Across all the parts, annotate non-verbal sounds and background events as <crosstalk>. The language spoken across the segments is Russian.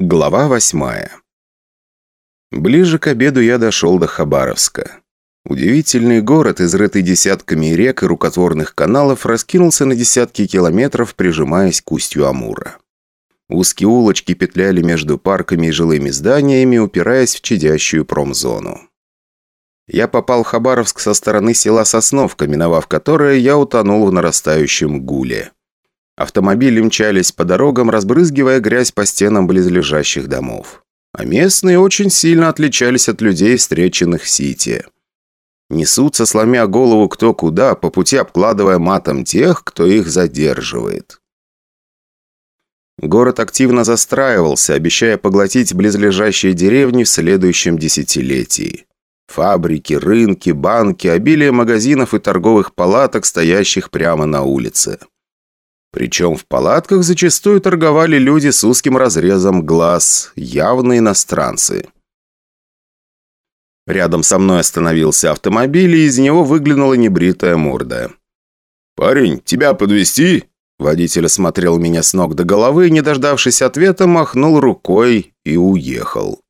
Глава восьмая Ближе к обеду я дошел до Хабаровска. Удивительный город, изрытый десятками рек и рукотворных каналов, раскинулся на десятки километров, прижимаясь к устью Амура. Узкие улочки петляли между парками и жилыми зданиями, упираясь в чадящую промзону. Я попал в Хабаровск со стороны села Сосновка, миновав которое я утонул в нарастающем гуле. Автомобили мчались по дорогам, разбрызгивая грязь по стенам близлежащих домов а местные очень сильно отличались от людей, встреченных в Сити. Несутся, сломя голову кто куда, по пути обкладывая матом тех, кто их задерживает. Город активно застраивался, обещая поглотить близлежащие деревни в следующем десятилетии. Фабрики, рынки, банки, обилие магазинов и торговых палаток, стоящих прямо на улице. Причем в палатках зачастую торговали люди с узким разрезом глаз, явно иностранцы. Рядом со мной остановился автомобиль, и из него выглянула небритая морда. «Парень, тебя подвести? Водитель осмотрел меня с ног до головы, не дождавшись ответа, махнул рукой и уехал.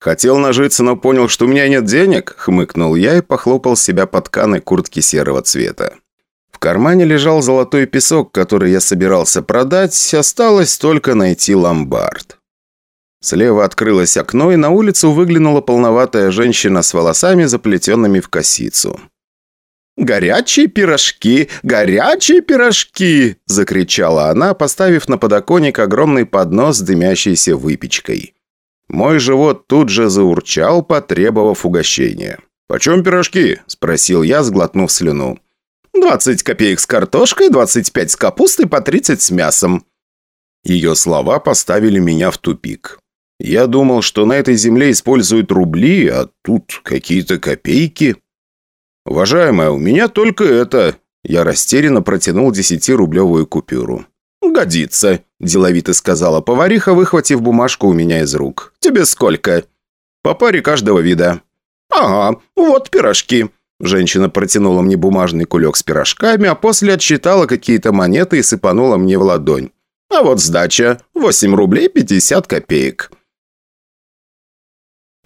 «Хотел нажиться, но понял, что у меня нет денег?» — хмыкнул я и похлопал себя по тканой куртки серого цвета кармане лежал золотой песок, который я собирался продать, осталось только найти ломбард. Слева открылось окно, и на улицу выглянула полноватая женщина с волосами, заплетенными в косицу. «Горячие пирожки! Горячие пирожки!» – закричала она, поставив на подоконник огромный поднос с дымящейся выпечкой. Мой живот тут же заурчал, потребовав угощения. «Почем пирожки?» – спросил я, сглотнув слюну. 20 копеек с картошкой, 25 с капустой, по 30 с мясом». Ее слова поставили меня в тупик. Я думал, что на этой земле используют рубли, а тут какие-то копейки. «Уважаемая, у меня только это...» Я растерянно протянул десятирублевую купюру. «Годится», – деловито сказала повариха, выхватив бумажку у меня из рук. «Тебе сколько?» «По паре каждого вида». «Ага, вот пирожки. Женщина протянула мне бумажный кулек с пирожками, а после отсчитала какие-то монеты и сыпанула мне в ладонь. А вот сдача – 8 рублей 50 копеек.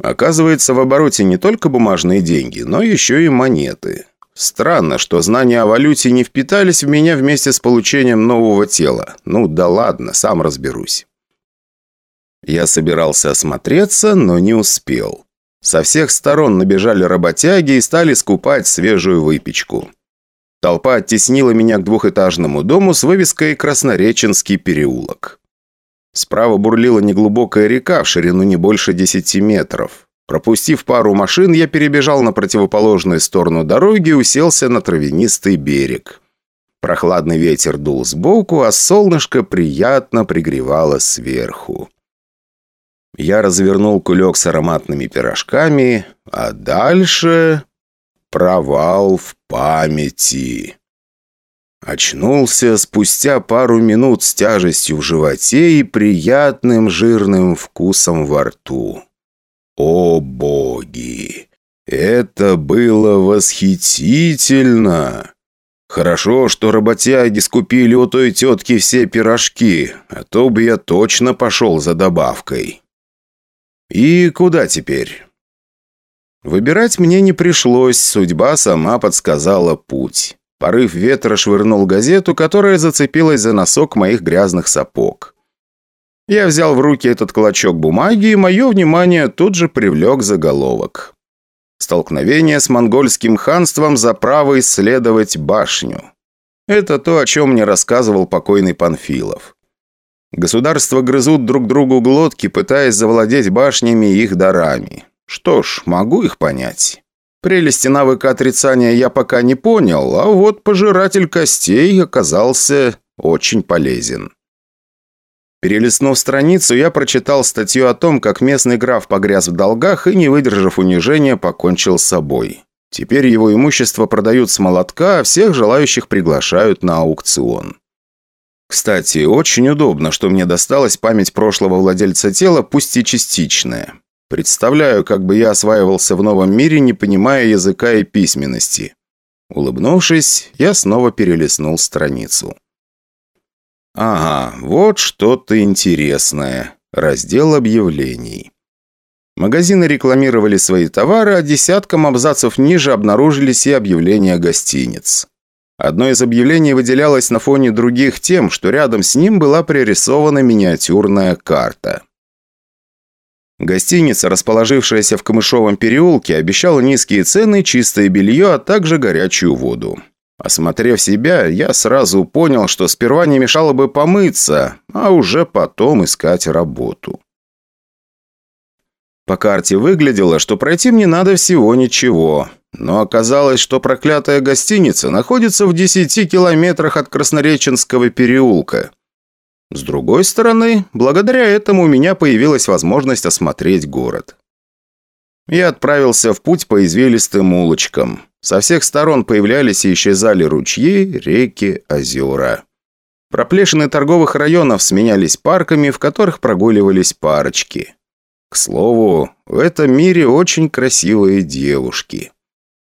Оказывается, в обороте не только бумажные деньги, но еще и монеты. Странно, что знания о валюте не впитались в меня вместе с получением нового тела. Ну да ладно, сам разберусь. Я собирался осмотреться, но не успел. Со всех сторон набежали работяги и стали скупать свежую выпечку. Толпа оттеснила меня к двухэтажному дому с вывеской «Краснореченский переулок». Справа бурлила неглубокая река в ширину не больше десяти метров. Пропустив пару машин, я перебежал на противоположную сторону дороги и уселся на травянистый берег. Прохладный ветер дул сбоку, а солнышко приятно пригревало сверху. Я развернул кулек с ароматными пирожками, а дальше провал в памяти. Очнулся спустя пару минут с тяжестью в животе и приятным жирным вкусом во рту. О боги! Это было восхитительно! Хорошо, что работяги скупили у той тетки все пирожки, а то бы я точно пошел за добавкой. И куда теперь? Выбирать мне не пришлось, судьба сама подсказала путь. Порыв ветра швырнул газету, которая зацепилась за носок моих грязных сапог. Я взял в руки этот клочок бумаги, и мое внимание тут же привлек заголовок. Столкновение с монгольским ханством за право исследовать башню. Это то, о чем мне рассказывал покойный Панфилов. Государства грызут друг другу глотки, пытаясь завладеть башнями и их дарами. Что ж, могу их понять. Прелести навыка отрицания я пока не понял, а вот пожиратель костей оказался очень полезен. Перелистнув страницу, я прочитал статью о том, как местный граф погряз в долгах и, не выдержав унижения, покончил с собой. Теперь его имущество продают с молотка, а всех желающих приглашают на аукцион. Кстати, очень удобно, что мне досталась память прошлого владельца тела, пусть и частичная. Представляю, как бы я осваивался в новом мире, не понимая языка и письменности. Улыбнувшись, я снова перелистнул страницу. Ага, вот что-то интересное. Раздел объявлений. Магазины рекламировали свои товары, а десятком абзацев ниже обнаружились и объявления гостиниц. Одно из объявлений выделялось на фоне других тем, что рядом с ним была пририсована миниатюрная карта. Гостиница, расположившаяся в Камышовом переулке, обещала низкие цены, чистое белье, а также горячую воду. Осмотрев себя, я сразу понял, что сперва не мешало бы помыться, а уже потом искать работу. По карте выглядело, что пройти мне надо всего ничего. Но оказалось, что проклятая гостиница находится в 10 километрах от Краснореченского переулка. С другой стороны, благодаря этому у меня появилась возможность осмотреть город. Я отправился в путь по извилистым улочкам. Со всех сторон появлялись и исчезали ручьи, реки, озера. Проплешины торговых районов сменялись парками, в которых прогуливались парочки. К слову, в этом мире очень красивые девушки.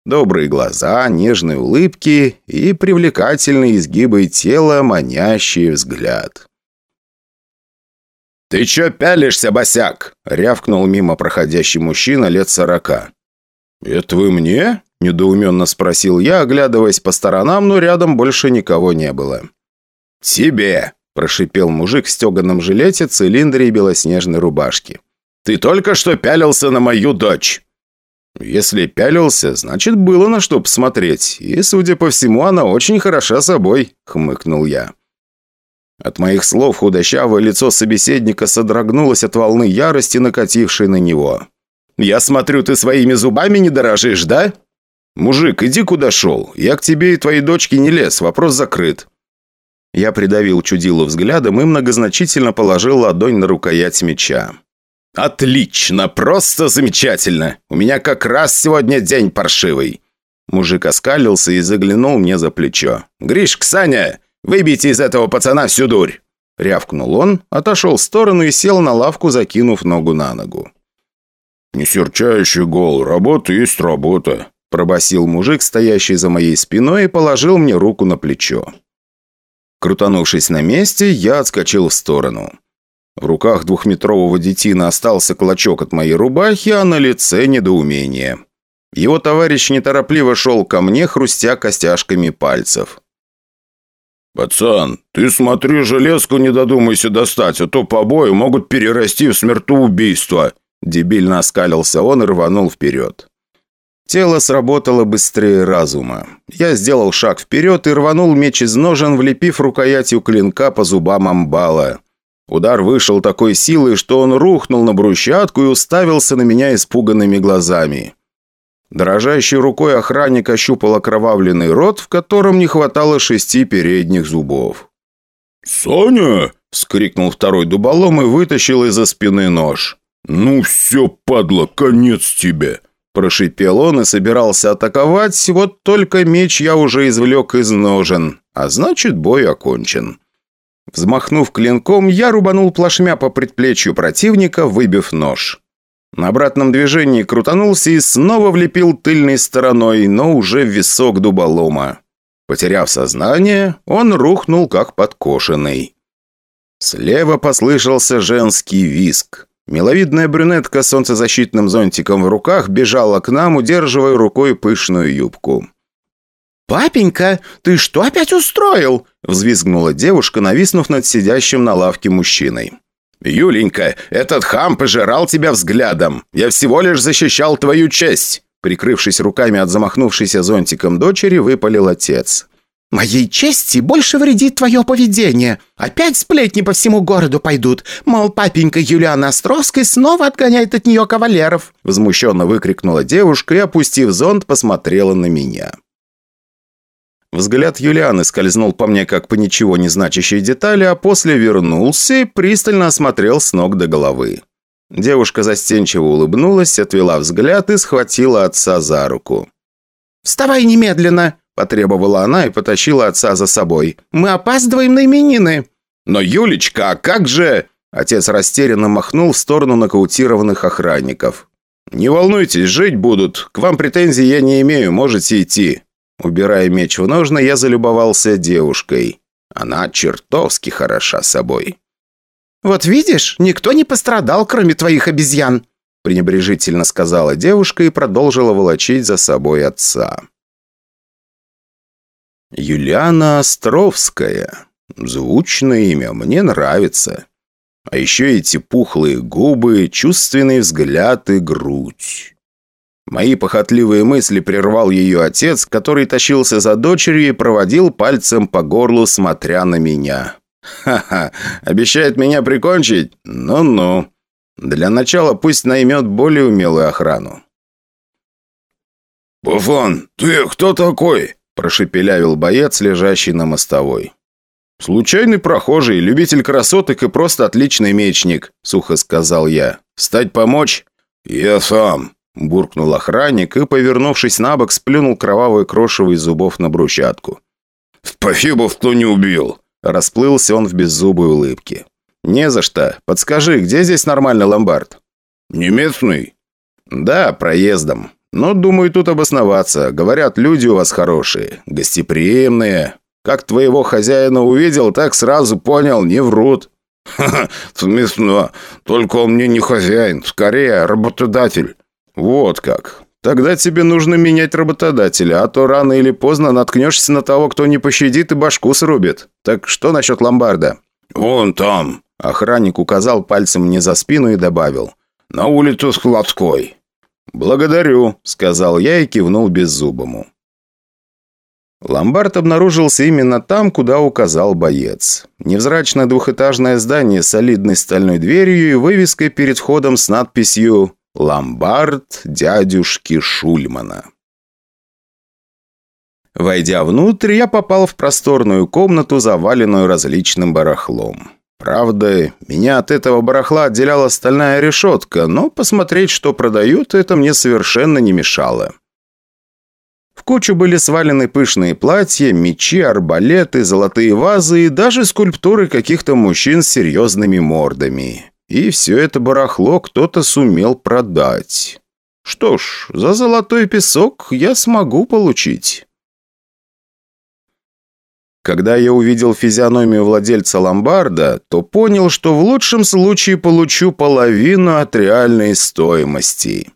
Добрые глаза, нежные улыбки и привлекательные изгибы тела, манящий взгляд. «Ты чё пялишься, босяк?» — рявкнул мимо проходящий мужчина лет сорока. «Это вы мне?» — недоуменно спросил я, оглядываясь по сторонам, но рядом больше никого не было. «Тебе!» – прошипел мужик в стеганом жилете, цилиндре и белоснежной рубашке. Ты только что пялился на мою дочь». «Если пялился, значит, было на что посмотреть. И, судя по всему, она очень хороша собой», — хмыкнул я. От моих слов худощавое лицо собеседника содрогнулось от волны ярости, накатившей на него. «Я смотрю, ты своими зубами не дорожишь, да?» «Мужик, иди куда шел. Я к тебе и твоей дочке не лез, вопрос закрыт». Я придавил чудилу взглядом и многозначительно положил ладонь на рукоять меча. «Отлично! Просто замечательно! У меня как раз сегодня день паршивый!» Мужик оскалился и заглянул мне за плечо. «Гриш, Ксаня, выбейте из этого пацана всю дурь!» Рявкнул он, отошел в сторону и сел на лавку, закинув ногу на ногу. «Не серчающий гол, работа есть работа», пробасил мужик, стоящий за моей спиной, и положил мне руку на плечо. Крутанувшись на месте, я отскочил в сторону. В руках двухметрового детина остался клочок от моей рубахи, а на лице недоумение. Его товарищ неторопливо шел ко мне, хрустя костяшками пальцев. «Пацан, ты смотри, железку не додумайся достать, а то побои могут перерасти в смертоубийство!» Дебильно оскалился он и рванул вперед. Тело сработало быстрее разума. Я сделал шаг вперед и рванул меч из ножен, влепив рукоятью клинка по зубам амбала. Удар вышел такой силой, что он рухнул на брусчатку и уставился на меня испуганными глазами. Дрожащей рукой охранник ощупал окровавленный рот, в котором не хватало шести передних зубов. «Соня!» – вскрикнул второй дуболом и вытащил из-за спины нож. «Ну все, падла, конец тебе!» Прошипел он и собирался атаковать, вот только меч я уже извлек из ножен, а значит бой окончен. Взмахнув клинком, я рубанул плашмя по предплечью противника, выбив нож. На обратном движении крутанулся и снова влепил тыльной стороной, но уже в висок дуболома. Потеряв сознание, он рухнул как подкошенный. Слева послышался женский виск. Миловидная брюнетка с солнцезащитным зонтиком в руках бежала к нам, удерживая рукой пышную юбку. «Папенька, ты что опять устроил?» – взвизгнула девушка, нависнув над сидящим на лавке мужчиной. «Юленька, этот хам пожирал тебя взглядом. Я всего лишь защищал твою честь!» Прикрывшись руками от замахнувшейся зонтиком дочери, выпалил отец. «Моей чести больше вредит твое поведение. Опять сплетни по всему городу пойдут. Мол, папенька Юлиана Островской снова отгоняет от нее кавалеров!» Возмущенно выкрикнула девушка и, опустив зонт, посмотрела на меня. Взгляд Юлианы скользнул по мне как по ничего не значащей детали, а после вернулся и пристально осмотрел с ног до головы. Девушка застенчиво улыбнулась, отвела взгляд и схватила отца за руку. «Вставай немедленно!» – потребовала она и потащила отца за собой. «Мы опаздываем на именины!» «Но, Юлечка, а как же...» Отец растерянно махнул в сторону нокаутированных охранников. «Не волнуйтесь, жить будут. К вам претензий я не имею, можете идти». Убирая меч в ножны, я залюбовался девушкой. Она чертовски хороша собой. «Вот видишь, никто не пострадал, кроме твоих обезьян», пренебрежительно сказала девушка и продолжила волочить за собой отца. Юлиана Островская. Звучное имя, мне нравится. А еще эти пухлые губы, чувственный взгляд и грудь. Мои похотливые мысли прервал ее отец, который тащился за дочерью и проводил пальцем по горлу, смотря на меня. «Ха-ха, обещает меня прикончить? Ну-ну. Для начала пусть наймет более умелую охрану». «Буфон, ты кто такой?» – прошепелявил боец, лежащий на мостовой. «Случайный прохожий, любитель красоток и просто отличный мечник», – сухо сказал я. «Встать помочь?» «Я сам», Буркнул охранник и, повернувшись на бок, сплюнул кровавые крошево из зубов на брусчатку. «Спасибо, кто не убил!» Расплылся он в беззубой улыбке. «Не за что. Подскажи, где здесь нормальный ломбард?» «Не местный?» «Да, проездом. Но, думаю, тут обосноваться. Говорят, люди у вас хорошие, гостеприимные. Как твоего хозяина увидел, так сразу понял, не врут». «Ха-ха, смешно. Только он мне не хозяин, скорее работодатель». «Вот как. Тогда тебе нужно менять работодателя, а то рано или поздно наткнешься на того, кто не пощадит и башку срубит. Так что насчет ломбарда?» «Вон там». Охранник указал пальцем мне за спину и добавил. «На улицу Складской». «Благодарю», — сказал я и кивнул беззубому. Ломбард обнаружился именно там, куда указал боец. Невзрачное двухэтажное здание с солидной стальной дверью и вывеской перед входом с надписью Ломбард дядюшки Шульмана. Войдя внутрь, я попал в просторную комнату, заваленную различным барахлом. Правда, меня от этого барахла отделяла стальная решетка, но посмотреть, что продают, это мне совершенно не мешало. В кучу были свалены пышные платья, мечи, арбалеты, золотые вазы и даже скульптуры каких-то мужчин с серьезными мордами. И все это барахло кто-то сумел продать. Что ж, за золотой песок я смогу получить. Когда я увидел физиономию владельца ломбарда, то понял, что в лучшем случае получу половину от реальной стоимости.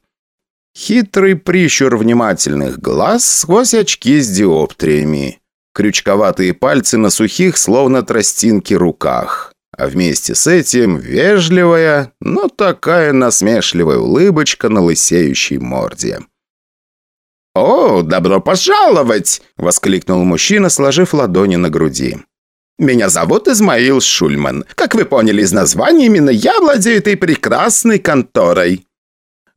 Хитрый прищур внимательных глаз сквозь очки с диоптриями. Крючковатые пальцы на сухих, словно тростинки, руках а вместе с этим вежливая, но такая насмешливая улыбочка на лысеющей морде. «О, добро пожаловать!» – воскликнул мужчина, сложив ладони на груди. «Меня зовут Измаил Шульман. Как вы поняли из названия, именно я владею этой прекрасной конторой».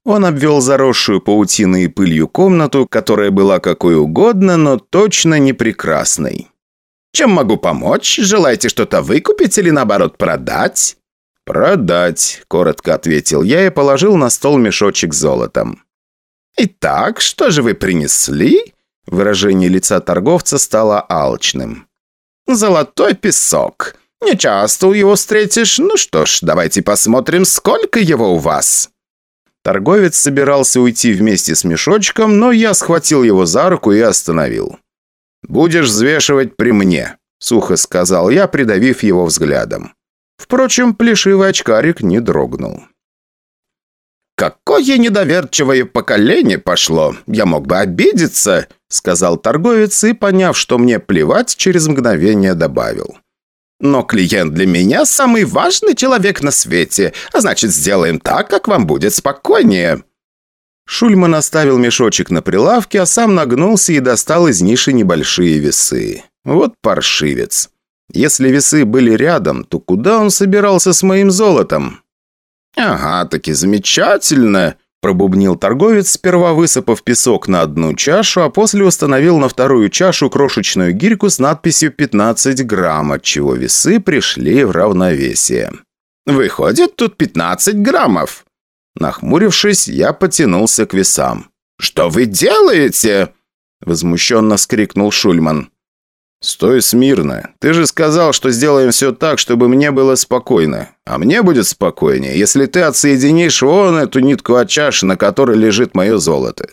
Он обвел заросшую паутиной и пылью комнату, которая была какой угодно, но точно не прекрасной. Чем могу помочь? Желаете что-то выкупить или, наоборот, продать?» «Продать», — коротко ответил я и положил на стол мешочек с золотом. «Итак, что же вы принесли?» Выражение лица торговца стало алчным. «Золотой песок. Не часто его встретишь. Ну что ж, давайте посмотрим, сколько его у вас». Торговец собирался уйти вместе с мешочком, но я схватил его за руку и остановил. «Будешь взвешивать при мне», — сухо сказал я, придавив его взглядом. Впрочем, плешивый очкарик не дрогнул. «Какое недоверчивое поколение пошло! Я мог бы обидеться!» — сказал торговец и, поняв, что мне плевать, через мгновение добавил. «Но клиент для меня самый важный человек на свете, а значит, сделаем так, как вам будет спокойнее». Шульман оставил мешочек на прилавке, а сам нагнулся и достал из ниши небольшие весы. Вот паршивец. Если весы были рядом, то куда он собирался с моим золотом? «Ага, таки замечательно!» Пробубнил торговец, сперва высыпав песок на одну чашу, а после установил на вторую чашу крошечную гирьку с надписью «15 грамм», отчего весы пришли в равновесие. «Выходит, тут 15 граммов!» Нахмурившись, я потянулся к весам. «Что вы делаете?» Возмущенно скрикнул Шульман. «Стой смирно. Ты же сказал, что сделаем все так, чтобы мне было спокойно. А мне будет спокойнее, если ты отсоединишь вон эту нитку от чаши, на которой лежит мое золото».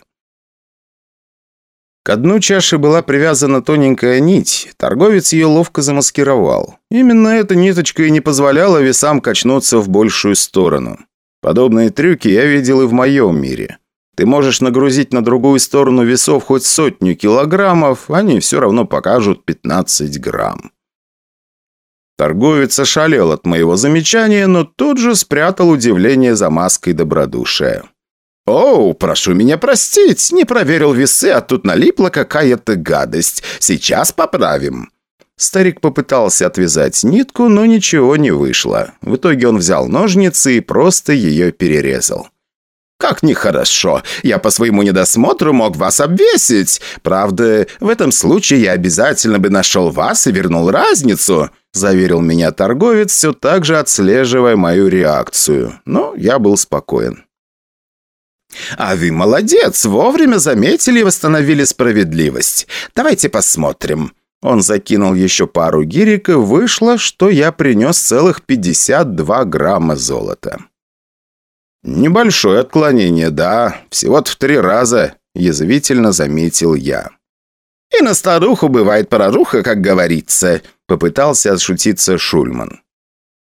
К дну чаши была привязана тоненькая нить. Торговец ее ловко замаскировал. Именно эта ниточка и не позволяла весам качнуться в большую сторону. Подобные трюки я видел и в моем мире. Ты можешь нагрузить на другую сторону весов хоть сотню килограммов, они все равно покажут 15 грамм. Торговец ошалел от моего замечания, но тут же спрятал удивление за маской добродушия. «Оу, прошу меня простить, не проверил весы, а тут налипла какая-то гадость. Сейчас поправим». Старик попытался отвязать нитку, но ничего не вышло. В итоге он взял ножницы и просто ее перерезал. «Как нехорошо! Я по своему недосмотру мог вас обвесить! Правда, в этом случае я обязательно бы нашел вас и вернул разницу!» Заверил меня торговец, все так же отслеживая мою реакцию. Но я был спокоен. «А вы молодец! Вовремя заметили и восстановили справедливость. Давайте посмотрим». Он закинул еще пару гирек, и вышло, что я принес целых 52 грамма золота. «Небольшое отклонение, да. Всего-то в три раза», – язвительно заметил я. «И на старуху бывает проруха, как говорится», – попытался отшутиться Шульман.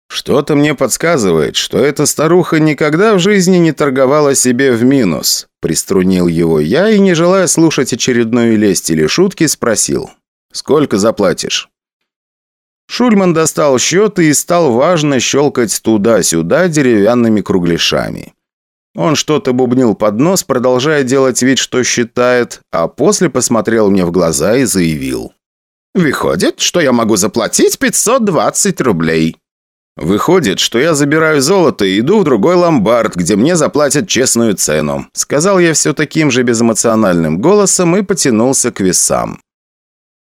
«Что-то мне подсказывает, что эта старуха никогда в жизни не торговала себе в минус», – приструнил его я и, не желая слушать очередную лесть или шутки, спросил. «Сколько заплатишь?» Шульман достал счет и стал важно щелкать туда-сюда деревянными кругляшами. Он что-то бубнил под нос, продолжая делать вид, что считает, а после посмотрел мне в глаза и заявил. «Выходит, что я могу заплатить 520 рублей». «Выходит, что я забираю золото и иду в другой ломбард, где мне заплатят честную цену», сказал я все таким же безэмоциональным голосом и потянулся к весам.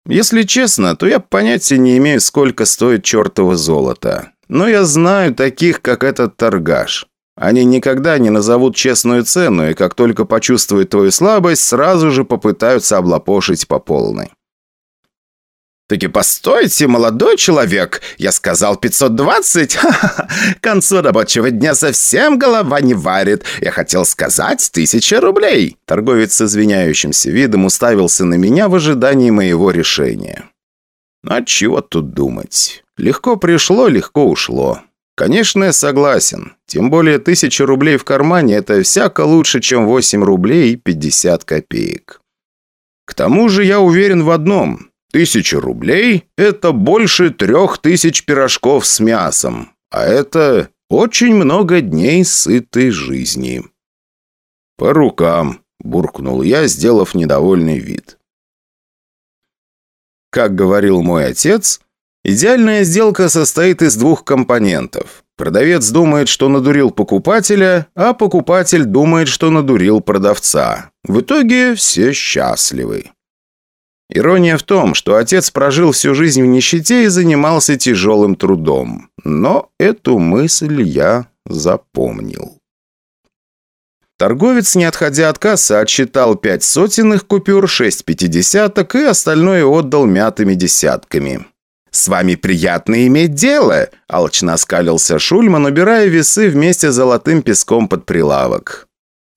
Если честно, то я понятия не имею, сколько стоит чертово золото. Но я знаю таких, как этот торгаш. Они никогда не назовут честную цену, и как только почувствуют твою слабость, сразу же попытаются облапошить по полной. «Таки постойте, молодой человек! Я сказал 520? <laughs> Ха-ха-ха! К концу рабочего дня совсем голова не варит. Я хотел сказать тысяча рублей!» Торговец с извиняющимся видом уставился на меня в ожидании моего решения. «А чего тут думать? Легко пришло, легко ушло. Конечно, я согласен. Тем более тысяча рублей в кармане – это всяко лучше, чем 8 рублей и 50 копеек. К тому же я уверен в одном. Тысяча рублей – это больше трех тысяч пирожков с мясом. А это очень много дней сытой жизни. «По рукам», – буркнул я, сделав недовольный вид. Как говорил мой отец, идеальная сделка состоит из двух компонентов. Продавец думает, что надурил покупателя, а покупатель думает, что надурил продавца. В итоге все счастливы. Ирония в том, что отец прожил всю жизнь в нищете и занимался тяжелым трудом. Но эту мысль я запомнил. Торговец, не отходя от кассы, отсчитал пять сотенных купюр, шесть пятидесяток и остальное отдал мятыми десятками. «С вами приятно иметь дело!» – алчно оскалился Шульман, убирая весы вместе с золотым песком под прилавок.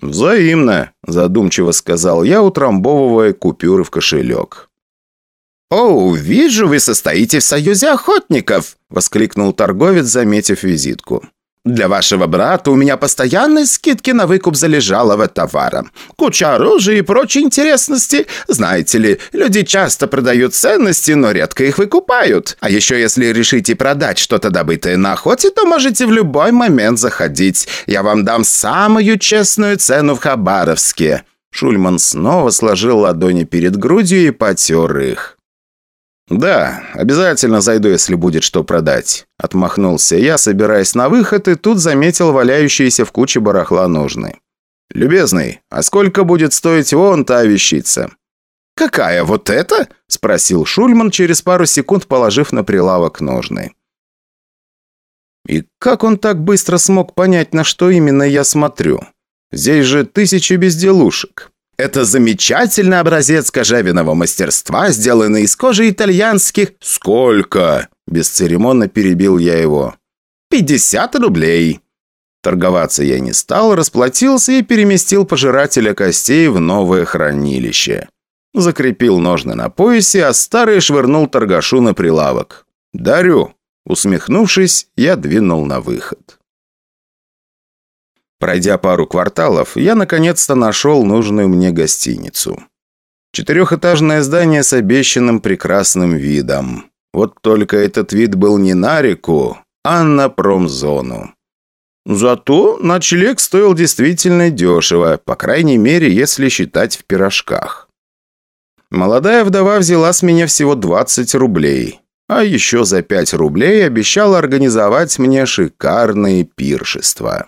«Взаимно», – задумчиво сказал я, утрамбовывая купюры в кошелек. «О, вижу, вы состоите в союзе охотников!» – воскликнул торговец, заметив визитку. Для вашего брата у меня постоянные скидки на выкуп залежалого товара. Куча оружия и прочей интересности. Знаете ли, люди часто продают ценности, но редко их выкупают. А еще если решите продать что-то добытое на охоте, то можете в любой момент заходить. Я вам дам самую честную цену в Хабаровске». Шульман снова сложил ладони перед грудью и потер их. «Да, обязательно зайду, если будет что продать», – отмахнулся я, собираясь на выход, и тут заметил валяющиеся в куче барахла ножны. «Любезный, а сколько будет стоить вон та вещица?» «Какая, вот эта?» – спросил Шульман, через пару секунд положив на прилавок ножны. И как он так быстро смог понять, на что именно я смотрю? Здесь же тысячи безделушек. Это замечательный образец кожевенного мастерства, сделанный из кожи итальянских... Сколько? Бесцеремонно перебил я его. Пятьдесят рублей. Торговаться я не стал, расплатился и переместил пожирателя костей в новое хранилище. Закрепил ножны на поясе, а старый швырнул торгашу на прилавок. «Дарю!» Усмехнувшись, я двинул на выход. Пройдя пару кварталов, я наконец-то нашел нужную мне гостиницу. Четырехэтажное здание с обещанным прекрасным видом. Вот только этот вид был не на реку, а на промзону. Зато ночлег стоил действительно дешево, по крайней мере, если считать в пирожках. Молодая вдова взяла с меня всего 20 рублей, а еще за 5 рублей обещала организовать мне шикарные пиршества.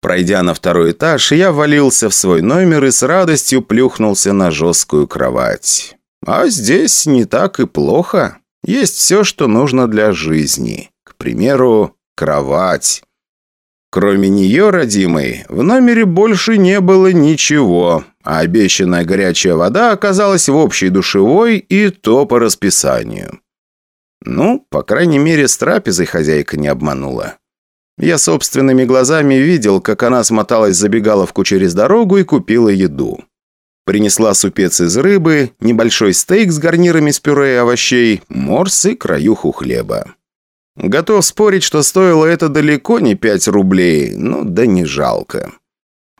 Пройдя на второй этаж, я валился в свой номер и с радостью плюхнулся на жесткую кровать. А здесь не так и плохо. Есть все, что нужно для жизни. К примеру, кровать. Кроме нее, родимой, в номере больше не было ничего, а обещанная горячая вода оказалась в общей душевой и то по расписанию. Ну, по крайней мере, с трапезой хозяйка не обманула. Я собственными глазами видел, как она смоталась забегаловку через дорогу и купила еду. Принесла супец из рыбы, небольшой стейк с гарнирами с пюре и овощей, морс и краюху хлеба. Готов спорить, что стоило это далеко не 5 рублей, ну да не жалко.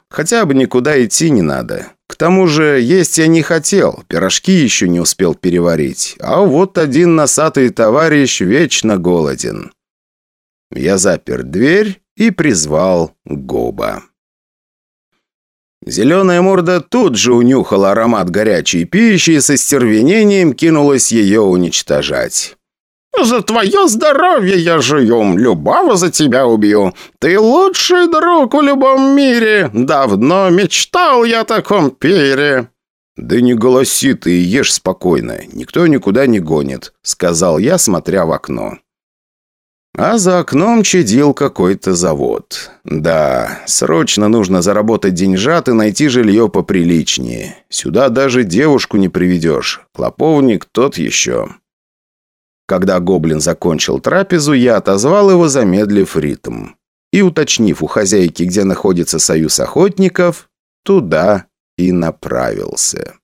Хотя бы никуда идти не надо. К тому же есть я не хотел, пирожки еще не успел переварить, а вот один носатый товарищ вечно голоден. Я запер дверь и призвал Гоба. Зеленая морда тут же унюхала аромат горячей пищи и со стервенением кинулась ее уничтожать. «За твое здоровье я жую, любого за тебя убью. Ты лучший друг в любом мире. Давно мечтал я о таком пире». «Да не голоси ты и ешь спокойно, никто никуда не гонит», — сказал я, смотря в окно. А за окном чадил какой-то завод. Да, срочно нужно заработать деньжат и найти жилье поприличнее. Сюда даже девушку не приведешь. Клоповник тот еще. Когда гоблин закончил трапезу, я отозвал его, замедлив ритм. И, уточнив у хозяйки, где находится союз охотников, туда и направился.